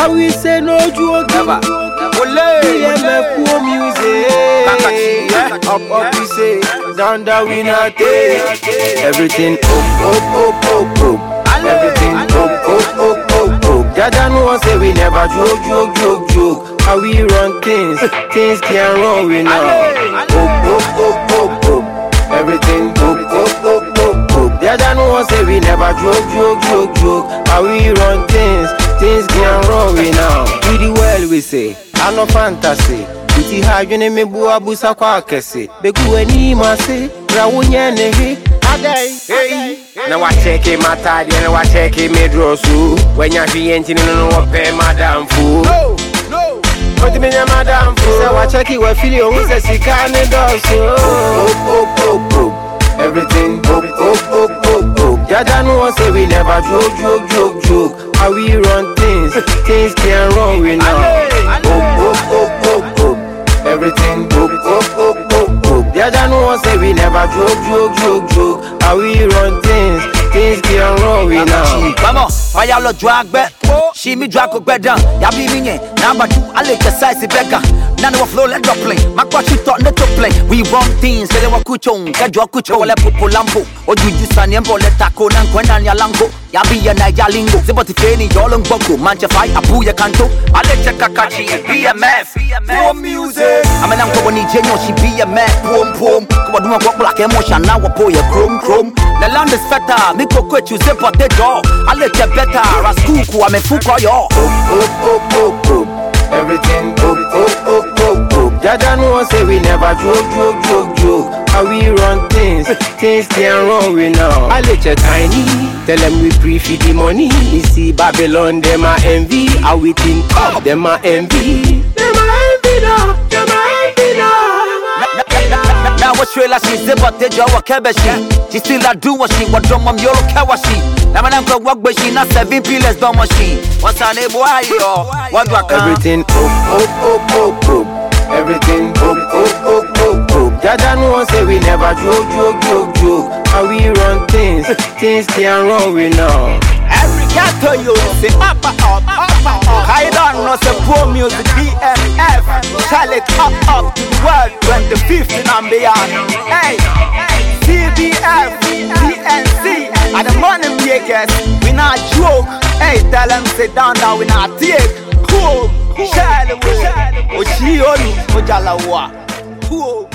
I will say no joke. Never. Ole, BMF poor music. Up, up, we say. Down, down, we not take. Everything up, up, up, up, up. Everything up, up, up, up, up. Jaja no one say we never joke, joke, joke, joke. How we run things, things can't run we now. Up, up, up, up, up. Everything up, up, up, up, up. Jaja no say we never joke, joke, joke, joke. How we run things, things can't run we now. Do the well we say, I no fantasy. Iti ha dwene me bu abusa kwa akɛse Begu ani ma se Bra wo nyɛ ne he Adai Hey, na wacheke matadeɛ na wacheke me draw so wanya hweyɛ nti no no wɔpɛ madamfo ɔtumi nyɛ madamfo Sɛ wakyɛke wafiri ohun sɛ sika ne dɔɔso Op, op, op, op. Everything op, op, op, op, op. Jaja no one say we never joke, joke, joke, joke How we run things, things can't run we now Op, op, op, op, op. Everything op, op, op, op, op. Jaja no one say we never joke, joke, joke, joke How we run things, things can't run we now Vamos, fire lo drag back. She me drag go better. Ya be me Number two, I like the size beggar. None of flow let drop play. My watch you thought let play. We run things, kele wa kuchong, kajwa kucho le pupu lampo. O juju sani embo le tako nan kwena nya lango. Ya be ya naija lingo. Ziboti feni yolong boko. Manche fai abu ya kanto. I let check kakachi BMF. Poor music. I'm an uncle when he jenyo she BMF. Pom pom. Kwa duma kwa black emotion now wapo ya chrome chrome. The land is better. Miko kwetu zipo the door. I let you better. Raskuku amefuko yo. up, up, up, up. Everything up, up, up, up, up. Jaja no one say we never joke, joke, joke, joke. How we run things, things can't run we now. I let you tiny, tell them we feed the money. You see Babylon, them a envy. How we think up, them a envy. Now. Now what trailer she zip te jawa kebeshi. She still a do what she what drum mom yolo kawashi. Now man go work but she not seven pillars don't machine. What's her name boy yo? What do I come? Everything up, up, up, up, up. Everything up, up, up, up, up. Jaja no one say we never joke, joke, joke, joke. How we run things, things can't run we now. Every ghetto you say up, up, up, up, and beyond. Hey, CBF, DNC, and the money makers. We not joke. Hey, tell them sit down now we not take. Cool, shall we? Ochi olu, ojalawa. Cool.